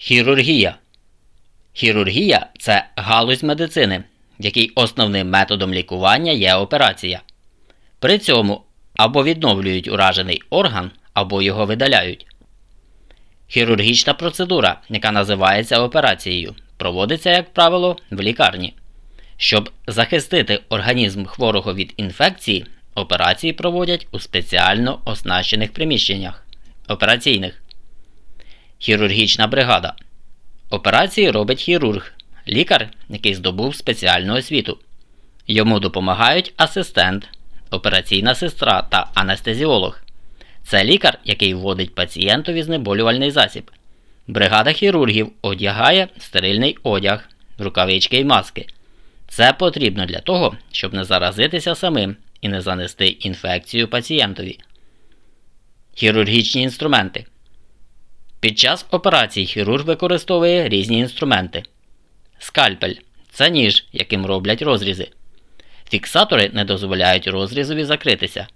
Хірургія. Хірургія це галузь медицини, в якій основним методом лікування є операція. При цьому або відновлюють уражений орган, або його видаляють. Хірургічна процедура, яка називається операцією, проводиться, як правило, в лікарні. Щоб захистити організм хворого від інфекції, операції проводять у спеціально оснащених приміщеннях операційних. Хірургічна бригада. Операції робить хірург, лікар, який здобув спеціальну освіту. Йому допомагають асистент, операційна сестра та анестезіолог. Це лікар, який вводить пацієнтові знеболювальний засіб. Бригада хірургів одягає стерильний одяг, рукавички і маски. Це потрібно для того, щоб не заразитися самим і не занести інфекцію пацієнтові. Хірургічні інструменти. Під час операцій хірург використовує різні інструменти. Скальпель це ніж, яким роблять розрізи. Фіксатори не дозволяють розрізові закритися.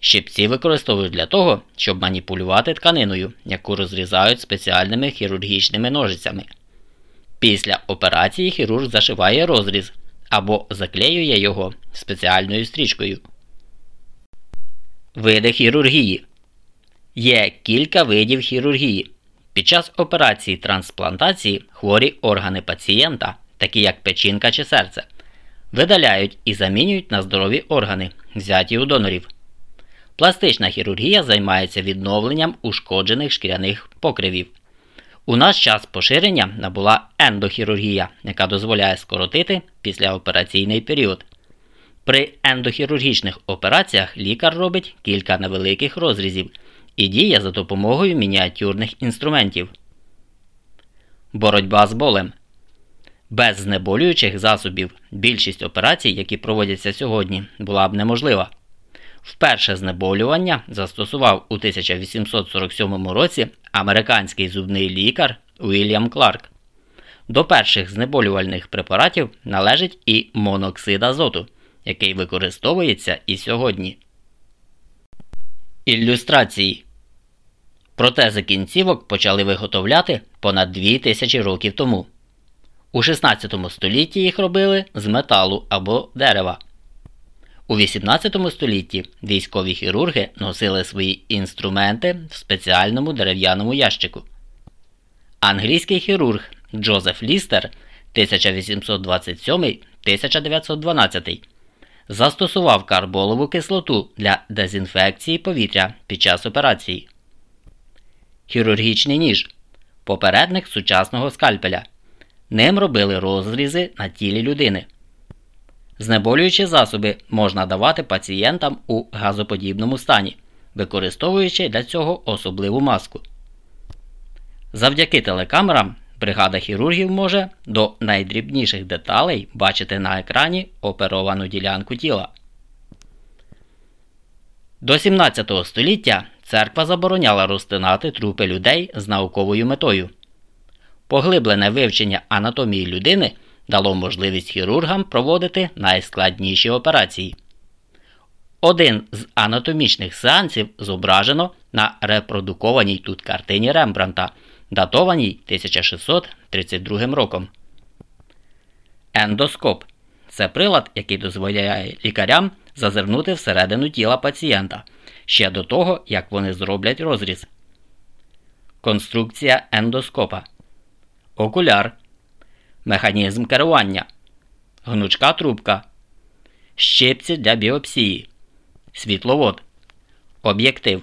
Щипці використовують для того, щоб маніпулювати тканиною, яку розрізають спеціальними хірургічними ножицями. Після операції хірург зашиває розріз або заклеює його спеціальною стрічкою. Види хірургії Є кілька видів хірургії. Під час операції трансплантації хворі органи пацієнта, такі як печінка чи серце, видаляють і замінюють на здорові органи, взяті у донорів. Пластична хірургія займається відновленням ушкоджених шкіряних покривів. У наш час поширення набула ендохірургія, яка дозволяє скоротити післяопераційний період. При ендохірургічних операціях лікар робить кілька невеликих розрізів і діє за допомогою мініатюрних інструментів. Боротьба з болем. Без знеболюючих засобів більшість операцій, які проводяться сьогодні, була б неможлива. Вперше знеболювання застосував у 1847 році американський зубний лікар Уільям Кларк. До перших знеболювальних препаратів належить і моноксид азоту, який використовується і сьогодні. Ілюстрації Протези кінцівок почали виготовляти понад 2000 років тому. У 16 столітті їх робили з металу або дерева. У 18 столітті військові хірурги носили свої інструменти в спеціальному дерев'яному ящику. Англійський хірург Джозеф Лістер 1827-1912 застосував карболову кислоту для дезінфекції повітря під час операції. Хірургічний ніж попередник сучасного скальпеля. Ним робили розрізи на тілі людини. Знеболюючі засоби можна давати пацієнтам у газоподібному стані, використовуючи для цього особливу маску. Завдяки телекамерам бригада хірургів може до найдрібніших деталей бачити на екрані оперовану ділянку тіла. До 17 століття церква забороняла розтинати трупи людей з науковою метою. Поглиблене вивчення анатомії людини дало можливість хірургам проводити найскладніші операції. Один з анатомічних сеансів зображено на репродукованій тут картині Рембранта, датованій 1632 роком. Ендоскоп це прилад, який дозволяє лікарям зазирнути всередину тіла пацієнта ще до того, як вони зроблять розріз. Конструкція ендоскопа. Окуляр. Механізм керування. Гнучка трубка. Щипці для біопсії. Світловод. Об'єктив.